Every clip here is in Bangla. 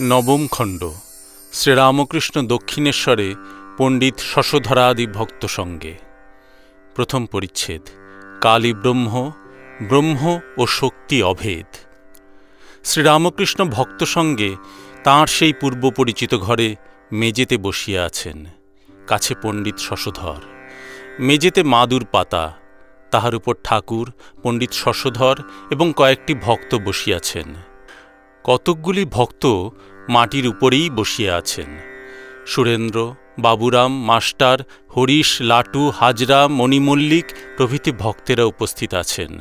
নবম খণ্ড। শ্রীরামকৃষ্ণ দক্ষিণেশ্বরে পণ্ডিত শশধরাদি ভক্ত সঙ্গে। প্রথম পরিচ্ছেদ। কালী ব্রহ্ম ব্রহ্ম ও শক্তি অভেদ। শ্রীরামকৃষ্ণ ভক্ত সঙ্গে তাঁর সেই পূর্ব পরিচিত ঘরে মেজেতে বসিয়া আছেন। কাছে পণ্ডিত শশধর। মেজেতে মাদুর পাতা। তাহার উপর ঠাকুর, পণ্ডিত শশধর এবং কয়েকটি ভক্ত বসিয়াছেন। কতকগুলি ভক্ত মাটির উপরেই বসিয়া আছেন। সুরেন্দ্র, বাবুরাম, মাস্টার, হরিশ, লাটু, হাজরা, মণিমল্লিক প্রভৃতি ভক্তেরা উপস্থিত আছেন।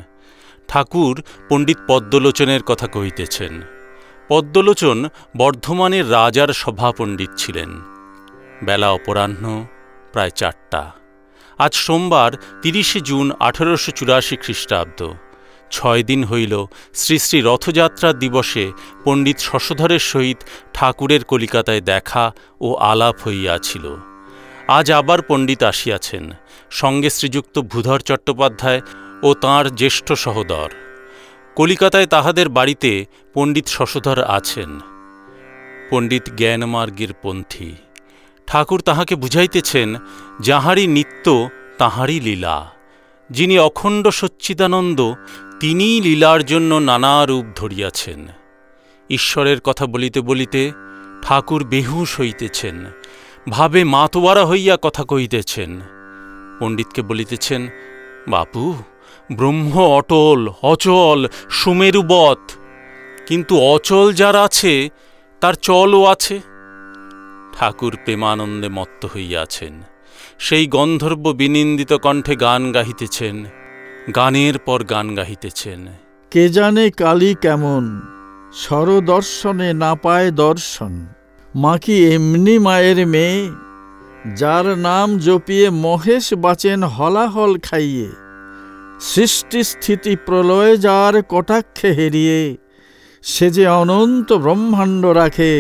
ঠাকুর পণ্ডিত পদ্মলোচনের কথা কহিতেছেন। পদ্মলোচন বর্ধমানের রাজার সভাপণ্ডিত ছিলেন। বেলা অপরাহ্ন, প্রায় চারটা। আজ সোমবার তিরিশে জুন আঠারোশো চুরাশি খ্রিস্টাব্দ। ছয় দিন হইল শ্রী শ্রী রথযাত্রার দিবসে পণ্ডিত শশধরের সহিত ঠাকুরের কলিকাতায় দেখা ও আলাপ হইয়াছিল। আজ আবার পণ্ডিত আসিয়াছেন, সঙ্গে শ্রীযুক্ত ভূধর চট্টোপাধ্যায় ও তাঁর জ্যেষ্ঠ সহোদর। কলিকাতায় তাহাদের বাড়িতে পণ্ডিত শশধর আছেন। পণ্ডিত জ্ঞানমার্গের পন্থী। ঠাকুর তাহাকে বুঝাইতেছেন, যাহারই নিত্য তাহারই লীলা। যিনি অখণ্ড সচ্চিদানন্দ, তিনিই লীলার জন্য নানা রূপ ধরিয়াছেন। ঈশ্বরের কথা বলিতে বলিতে ঠাকুর বেহুশ হইতেছেন, ভাবে মাতোয়ারা হইয়া কথা কহিতেছেন। পণ্ডিতকে বলিতেছেন, বাপু, ব্রহ্ম অটল, অচল, সুমেরুবৎ। কিন্তু অচল যার আছে, তার চলও আছে। ঠাকুর প্রেমানন্দে মত্ত হইয়াছেন। সেই গন্ধর্ব বিনিন্দিত কণ্ঠে গান গাহিতেছেন, গানের পর গান গাহিতেছেন। কে জানে কালী কেমন, স্বরদর্শনে না পায় দর্শন, মা কি এমনি মায়ের মেয়ে, যার নাম জপিয়ে মহেশ বাঁচেন হলাহল খাইয়ে, সৃষ্টি স্থিতি প্রলয় যার কটাক্ষে হেরিয়ে, সে যে অনন্ত ব্রহ্মাণ্ড রাখে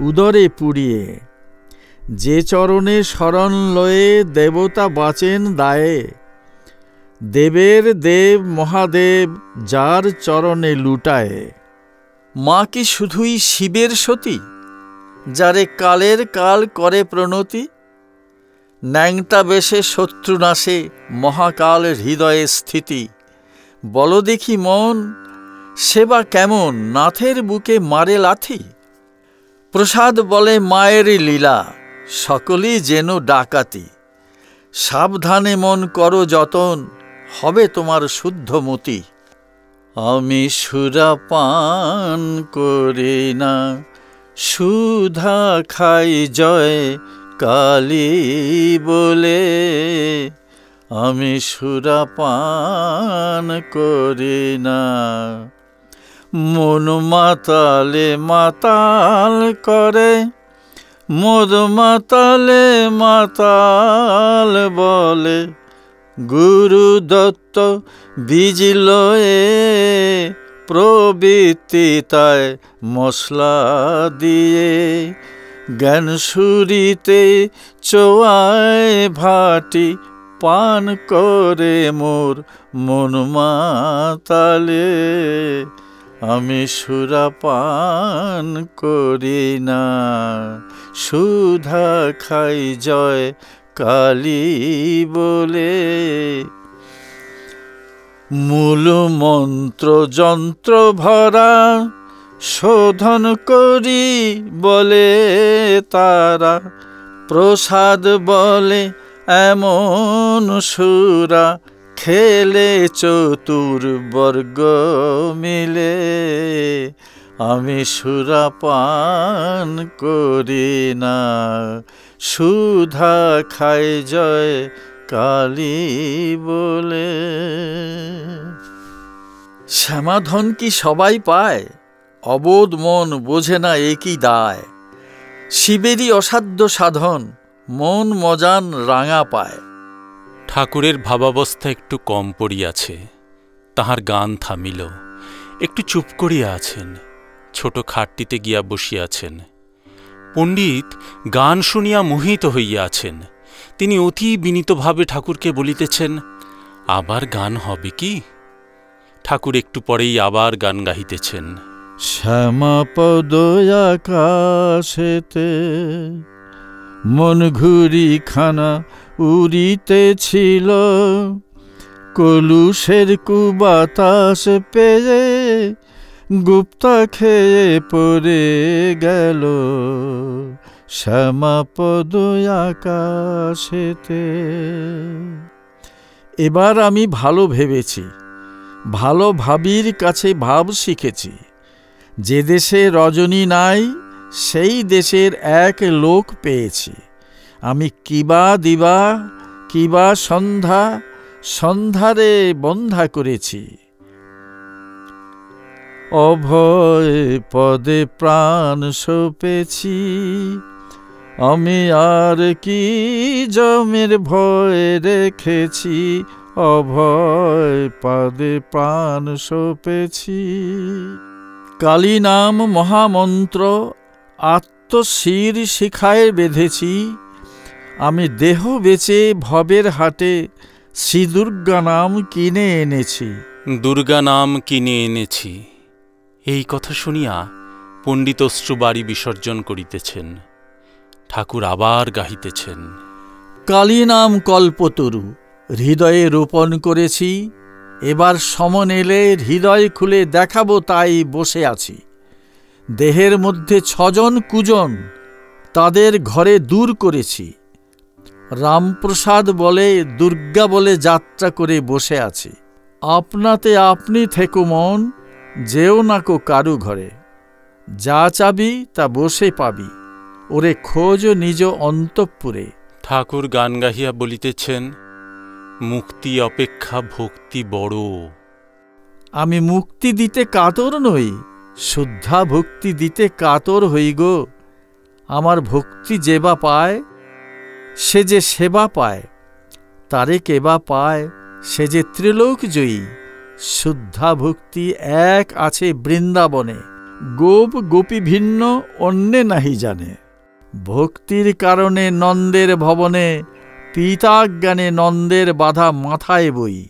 উদরে পুড়িয়ে। যে চরণে শরণ লয়ে দেবতা বাঁচেন দায়ে। দেবের দেব মহাদেব যার চরণে লুটায়। মা কি শুধুই শিবের সতী, যারে কালের কাল করে প্রণতি? ন্যাংটা বেশে শত্রু নাশে মহাকাল হৃদয়ে স্থিতি। বল দেখি মন, সেবা কেমন, নাথের বুকে মারে লাথি? প্রসাদ বলে মায়ের লীলা। সকলেই যেন ডাকাতি। সাবধানে মন করো যতন, হবে তোমার শুদ্ধমতি আমি সুরা পান করি না, সুধা খাই জয় কালী বলে। আমি সুরা পান করি না, মন মাতালে মাতাল করে। মদ মাতালে মাতাল বলে, গুরু দত্ত বীজ লয়ে প্রবৃত্তি তাই মশলা দিয়ে। জ্ঞান সুরিতে চোয়ায় ভাটি পান করে মোর মন মাতালে। আমি সুরা পান করি না। সুধা খাই জয় কালী বলে। মূল মন্ত্র যন্ত্র ভরা শোধন করি বলে তারা। প্রসাদ বলে এমন সুরা খেলে চতুর্বর্গ মিলে, আমি সুরা পান করি না। সুধা খাই জয় কালী বলে। শ্যামাধন কি সবাই পায়? অবোধ মন বোঝে না একই দায়। শিবেরই অসাধ্য সাধন, মন মজান রাঙা পায়। ঠাকুরের ভাবাবস্থা একটু কম পড়িয়াছে। তাহার গান থামিল। একটু চুপ করিয়া আছেন। ছোট খাটটিতে গিয়া বসিয়াছেন। পণ্ডিত, গান শুনিয়া মোহিত হইয়াছেন। তিনি অতি বিনীতভাবে ঠাকুরকে বলিতেছেন, আবার গান হবে কি? ঠাকুর একটু পরেই আবার গান গাহিতেছেন, শ্যামাপদ আকাশেতে মন ঘুরি খানা উড়িতেছিল। কলুষের কুবাতাস পেয়ে গুপ্তা খেয়ে পড়ে গেল শ্যামাপদ আকাশেতে। এবার আমি ভালো ভেবেছি, ভালো ভাবির কাছে ভাব শিখেছি। যে দেশে রজনী নাই, সেই দেশের এক লোক পেয়েছি। আমি কিবা দিবা, কিবা সন্ধ্যা, সন্ধ্যারে বন্ধা করেছি। অভয় পদে প্রাণ সপেছি। আমি আর কি জমের ভয় রেখেছি? অভয় পদে প্রাণ সপেছি। কালী নাম মহামন্ত্র আত্মশির শিখায় বেঁধেছি। আমি দেহ বেচে ভবের হাটে শ্রী দুর্গা নাম কিনে এনেছি। দুর্গা নাম কিনে এনেছি। এই কথা শুনিয়া পণ্ডিত অশ্রুবাড়ি বিসর্জন করিতেছেন। ঠাকুর আবার গাহিতেছেন। কালী নাম কল্পতরু হৃদয়ে রোপণ করেছি। এবার সমন এলে হৃদয় খুলে দেখাবো তাই বসে আছি। দেহের মধ্যে ছজন কুজন তাদের ঘরে দূর করেছি। রামপ্রসাদ বলে দুর্গা বলে যাত্রা করে বসে আছি। আপনাতে আপনি থেকো মন যেও না কো কারু ঘরে। যা চাবি তা বসে পাবি। ওরে খোঁজ নিজ অন্তঃপুরে। ঠাকুর গান গাহিয়া বলিতেছেন মুক্তি অপেক্ষা ভক্তি বড়। আমি মুক্তি দিতে কাতর নই শুদ্ধা ভক্তি দিতে কাতর হই গো। আমার ভক্তি যেবা পায় সে যে সেবা পায়, তারে কেবা পায়? সে যে ত্রিলোক জয়ী শুদ্ধা ভক্তি এক আছে বৃন্দাবনে। গোপ গোপী ভিন্ন, অন্যে নাহি জানে। ভক্তির কারণে নন্দের ভবনে, পিতাজ্ঞানে নন্দের বাধা মাথায় বই।